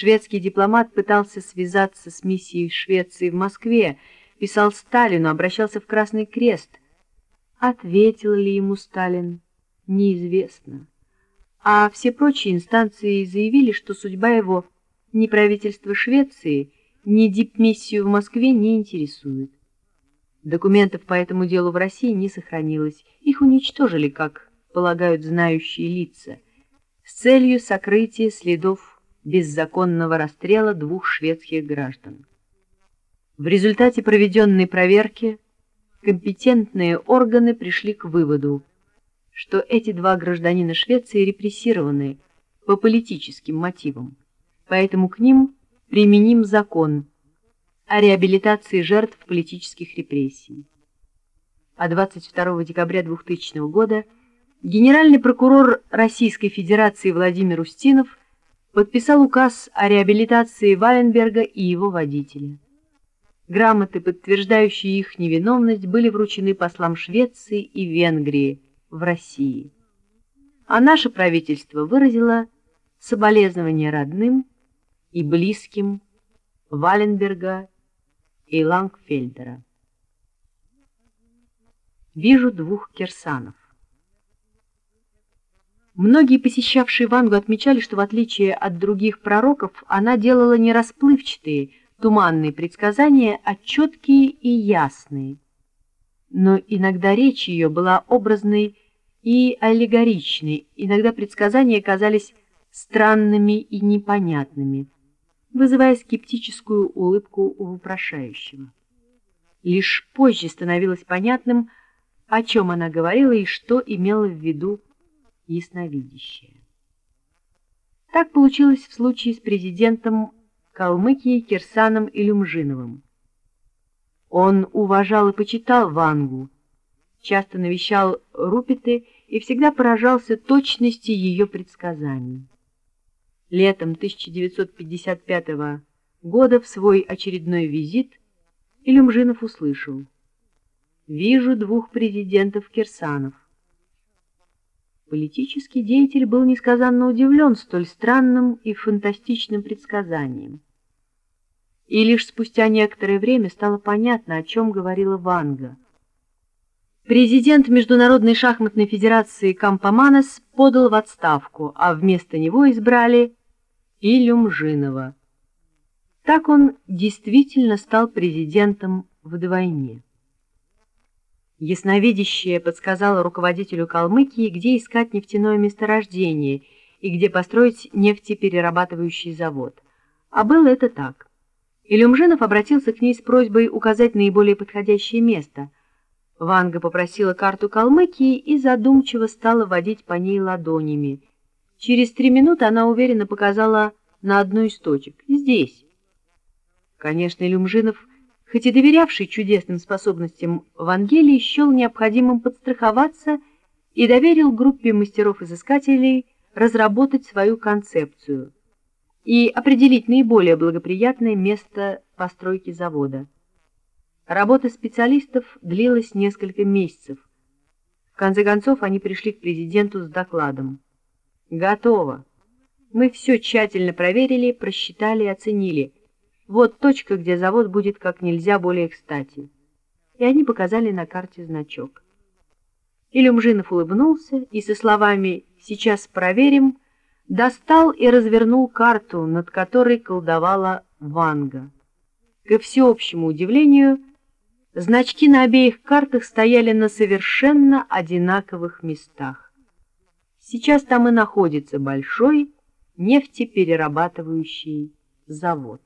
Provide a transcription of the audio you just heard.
Шведский дипломат пытался связаться с миссией Швеции в Москве, писал Сталину, обращался в Красный Крест. Ответил ли ему Сталин, неизвестно. А все прочие инстанции заявили, что судьба его ни правительство Швеции, ни дипмиссию в Москве не интересует. Документов по этому делу в России не сохранилось, их уничтожили, как полагают знающие лица, с целью сокрытия следов беззаконного расстрела двух шведских граждан. В результате проведенной проверки компетентные органы пришли к выводу, что эти два гражданина Швеции репрессированы по политическим мотивам, поэтому к ним применим закон о реабилитации жертв политических репрессий. А 22 декабря 2000 года генеральный прокурор Российской Федерации Владимир Устинов подписал указ о реабилитации Валенберга и его водителя. Грамоты, подтверждающие их невиновность, были вручены послам Швеции и Венгрии в России. А наше правительство выразило соболезнования родным и близким Валенберга и Лангфельдера. Вижу двух кирсанов. Многие, посещавшие Вангу, отмечали, что в отличие от других пророков, она делала не расплывчатые, туманные предсказания, а четкие и ясные. Но иногда речь ее была образной и аллегоричной, иногда предсказания казались странными и непонятными вызывая скептическую улыбку у вопрошающего. Лишь позже становилось понятным, о чем она говорила и что имела в виду ясновидящее. Так получилось в случае с президентом Калмыкии Кирсаном Илюмжиновым. Он уважал и почитал Вангу, часто навещал Рупиты и всегда поражался точности ее предсказаний. Летом 1955 года в свой очередной визит Илюмжинов услышал «Вижу двух президентов Кирсанов». Политический деятель был несказанно удивлен столь странным и фантастичным предсказанием. И лишь спустя некоторое время стало понятно, о чем говорила Ванга. Президент Международной шахматной федерации Кампоманес подал в отставку, а вместо него избрали и Люмжинова. Так он действительно стал президентом вдвойне. Ясновидящее подсказало руководителю Калмыкии, где искать нефтяное месторождение и где построить нефтеперерабатывающий завод. А было это так. Илюмжинов обратился к ней с просьбой указать наиболее подходящее место. Ванга попросила карту Калмыкии и задумчиво стала водить по ней ладонями, Через три минуты она уверенно показала на одну из точек. Здесь. Конечно, Илюмжинов, хоть и доверявший чудесным способностям Вангелии, счел необходимым подстраховаться и доверил группе мастеров-изыскателей разработать свою концепцию и определить наиболее благоприятное место постройки завода. Работа специалистов длилась несколько месяцев. В конце концов, они пришли к президенту с докладом. Готово. Мы все тщательно проверили, просчитали и оценили. Вот точка, где завод будет как нельзя более кстати. И они показали на карте значок. Илюмжинов улыбнулся и со словами «сейчас проверим» достал и развернул карту, над которой колдовала Ванга. Ко всеобщему удивлению, значки на обеих картах стояли на совершенно одинаковых местах. Сейчас там и находится большой нефтеперерабатывающий завод.